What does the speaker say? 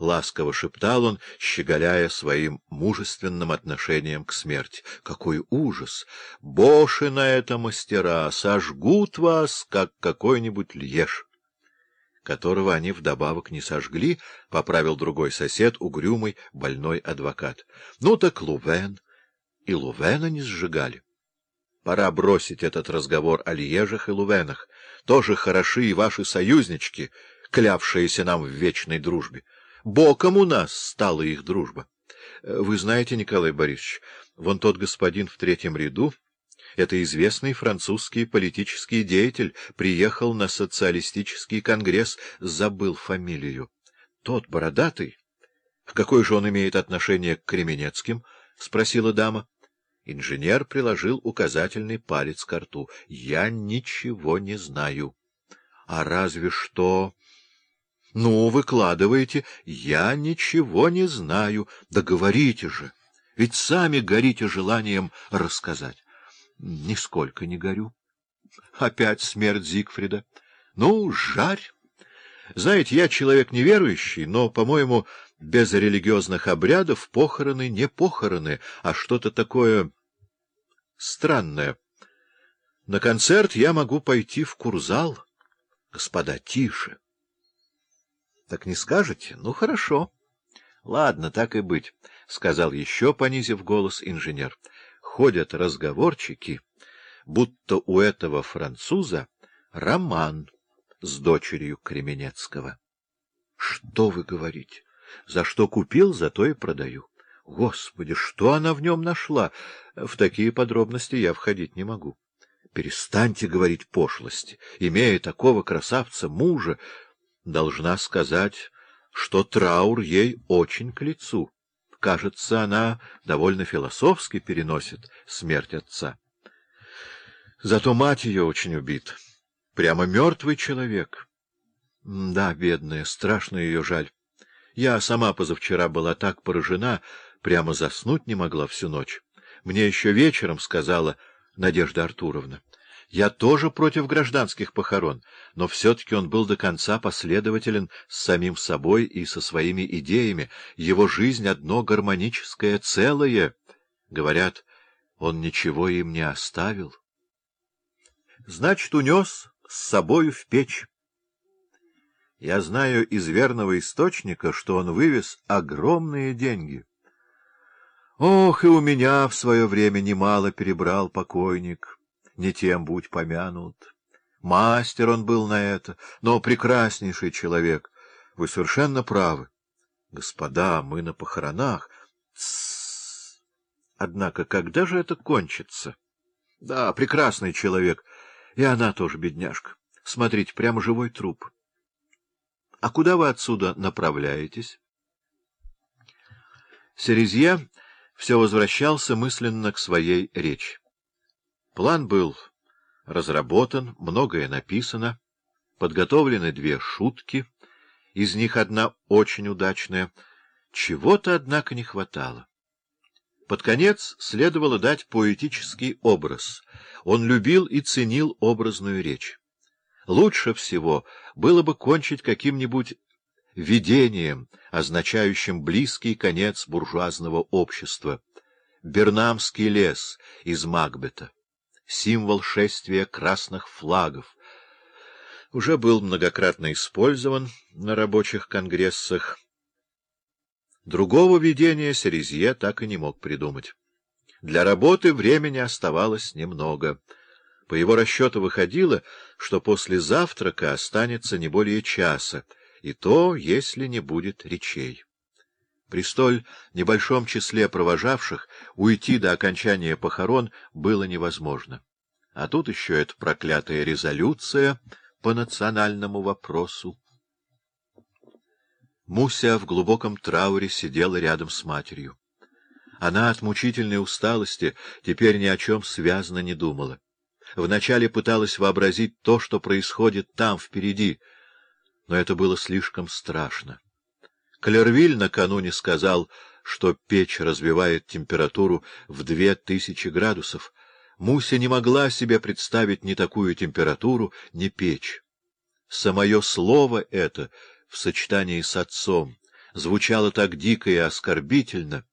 — ласково шептал он, щеголяя своим мужественным отношением к смерти. — Какой ужас! Боши на это мастера! Сожгут вас, как какой-нибудь льеж! которого они вдобавок не сожгли, — поправил другой сосед, угрюмый, больной адвокат. — Ну так Лувен. И Лувена не сжигали. Пора бросить этот разговор о Льежах и Лувенах. Тоже хороши и ваши союзнички, клявшиеся нам в вечной дружбе. Боком у нас стала их дружба. Вы знаете, Николай Борисович, вон тот господин в третьем ряду, это известный французский политический деятель, приехал на социалистический конгресс, забыл фамилию. Тот бородатый? Какое же он имеет отношение к Кременецким? — спросила дама. Инженер приложил указательный палец к рту. — Я ничего не знаю. — А разве что... — Ну, выкладывайте. — Я ничего не знаю. Да говорите же. Ведь сами горите желанием рассказать. — Нисколько не горю. Опять смерть Зигфрида. Ну, жарь. Знаете, я человек неверующий, но, по-моему, без религиозных обрядов похороны не похороны, а что-то такое странное. На концерт я могу пойти в курзал. Господа, тише. Так не скажете? Ну, хорошо. Ладно, так и быть, — сказал еще, понизив голос, инженер. Ходят разговорчики, будто у этого француза роман с дочерью Кременецкого. — Что вы говорите? За что купил, за то и продаю. Господи, что она в нем нашла? В такие подробности я входить не могу. Перестаньте говорить пошлости. Имея такого красавца мужа, должна сказать, что траур ей очень к лицу. Кажется, она довольно философски переносит смерть отца. Зато мать ее очень убита. Прямо мертвый человек. Да, бедная, страшно ее жаль. Я сама позавчера была так поражена, прямо заснуть не могла всю ночь. Мне еще вечером сказала Надежда Артуровна. Я тоже против гражданских похорон, но все-таки он был до конца последователен с самим собой и со своими идеями. Его жизнь — одно гармоническое целое. Говорят, он ничего им не оставил. Значит, унес с собою в печь. Я знаю из верного источника, что он вывез огромные деньги. Ох, и у меня в свое время немало перебрал покойник, не тем будь помянут. Мастер он был на это, но прекраснейший человек. Вы совершенно правы. Господа, мы на похоронах. Однако, когда же это кончится? Да, прекрасный человек. И она тоже бедняжка. Смотрите, прямо живой труп. А куда вы отсюда направляетесь? Серезье все возвращался мысленно к своей речи. План был разработан, многое написано, подготовлены две шутки, из них одна очень удачная. Чего-то, однако, не хватало. Под конец следовало дать поэтический образ. Он любил и ценил образную речь. Лучше всего было бы кончить каким-нибудь видением, означающим близкий конец буржуазного общества. Бернамский лес из Макбета, символ шествия красных флагов, уже был многократно использован на рабочих конгрессах. Другого видения Серезье так и не мог придумать. Для работы времени оставалось немного. По его расчету выходило, что после завтрака останется не более часа, и то, если не будет речей. При столь небольшом числе провожавших уйти до окончания похорон было невозможно. А тут еще эта проклятая резолюция по национальному вопросу. Муся в глубоком трауре сидела рядом с матерью. Она от мучительной усталости теперь ни о чем связно не думала. Вначале пыталась вообразить то, что происходит там, впереди — но это было слишком страшно. Клервиль накануне сказал, что печь развивает температуру в две тысячи градусов. Муся не могла себе представить ни такую температуру, ни печь. Самое слово это в сочетании с отцом, звучало так дико и оскорбительно,